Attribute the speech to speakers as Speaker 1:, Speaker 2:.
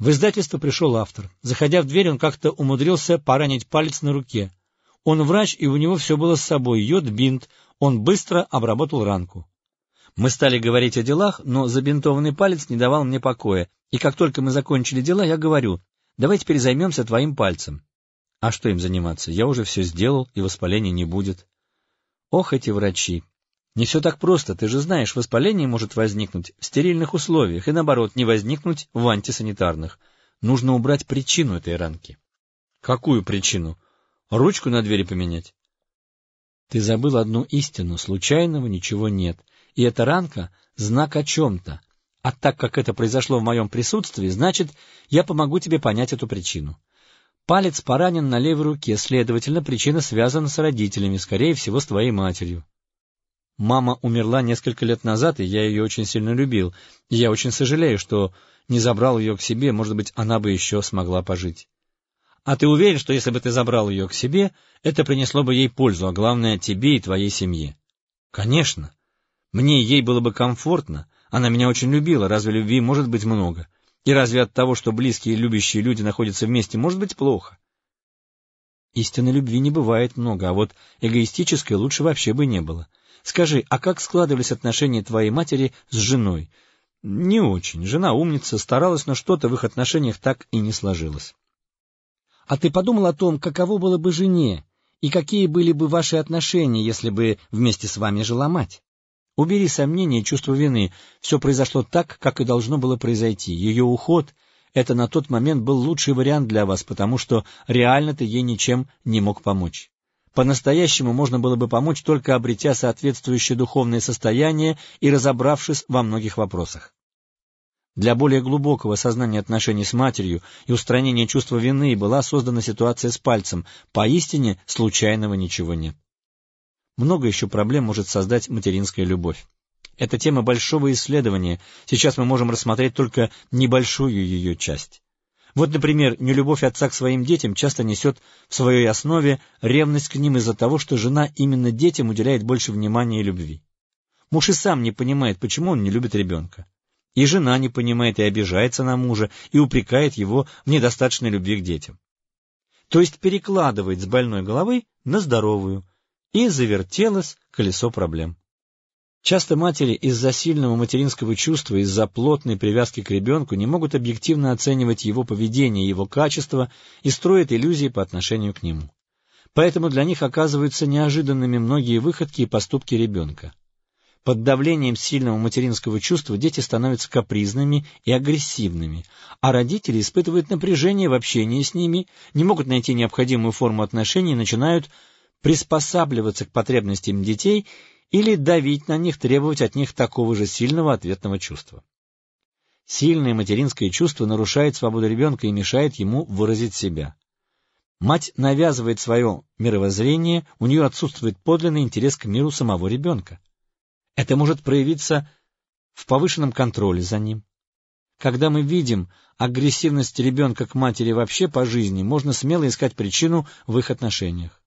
Speaker 1: В издательство пришел автор. Заходя в дверь, он как-то умудрился поранить палец на руке. Он врач, и у него все было с собой. Йод, бинт. Он быстро обработал ранку. Мы стали говорить о делах, но забинтованный палец не давал мне покоя. И как только мы закончили дела, я говорю, давай теперь займемся твоим пальцем. А что им заниматься? Я уже все сделал, и воспаления не будет. Ох, эти врачи! Не все так просто, ты же знаешь, воспаление может возникнуть в стерильных условиях и, наоборот, не возникнуть в антисанитарных. Нужно убрать причину этой ранки. Какую причину? Ручку на двери поменять? Ты забыл одну истину, случайного ничего нет. И эта ранка — знак о чем-то. А так как это произошло в моем присутствии, значит, я помогу тебе понять эту причину. Палец поранен на левой руке, следовательно, причина связана с родителями, скорее всего, с твоей матерью. Мама умерла несколько лет назад, и я ее очень сильно любил. И я очень сожалею, что не забрал ее к себе, может быть, она бы еще смогла пожить. А ты уверен, что если бы ты забрал ее к себе, это принесло бы ей пользу, а главное, тебе и твоей семье? Конечно. Мне ей было бы комфортно, она меня очень любила, разве любви может быть много? И разве от того, что близкие и любящие люди находятся вместе, может быть плохо? Истинной любви не бывает много, а вот эгоистической лучше вообще бы не было. Скажи, а как складывались отношения твоей матери с женой? Не очень. Жена умница, старалась, но что-то в их отношениях так и не сложилось. А ты подумал о том, каково было бы жене, и какие были бы ваши отношения, если бы вместе с вами жила мать? Убери сомнения и чувство вины. Все произошло так, как и должно было произойти. Ее уход — это на тот момент был лучший вариант для вас, потому что реально ты ей ничем не мог помочь. По-настоящему можно было бы помочь, только обретя соответствующее духовное состояние и разобравшись во многих вопросах. Для более глубокого сознания отношений с матерью и устранения чувства вины была создана ситуация с пальцем. Поистине случайного ничего нет. Много еще проблем может создать материнская любовь. Это тема большого исследования, сейчас мы можем рассмотреть только небольшую ее часть. Вот, например, нелюбовь отца к своим детям часто несет в своей основе ревность к ним из-за того, что жена именно детям уделяет больше внимания и любви. Муж и сам не понимает, почему он не любит ребенка. И жена не понимает и обижается на мужа, и упрекает его в недостаточной любви к детям. То есть перекладывает с больной головы на здоровую, и завертелось колесо проблем. Часто матери из-за сильного материнского чувства, из-за плотной привязки к ребенку не могут объективно оценивать его поведение, его качество и строят иллюзии по отношению к нему. Поэтому для них оказываются неожиданными многие выходки и поступки ребенка. Под давлением сильного материнского чувства дети становятся капризными и агрессивными, а родители испытывают напряжение в общении с ними, не могут найти необходимую форму отношений и начинают приспосабливаться к потребностям детей или давить на них, требовать от них такого же сильного ответного чувства. Сильное материнское чувство нарушает свободу ребенка и мешает ему выразить себя. Мать навязывает свое мировоззрение, у нее отсутствует подлинный интерес к миру самого ребенка. Это может проявиться в повышенном контроле за ним. Когда мы видим агрессивность ребенка к матери вообще по жизни, можно смело искать причину в их отношениях.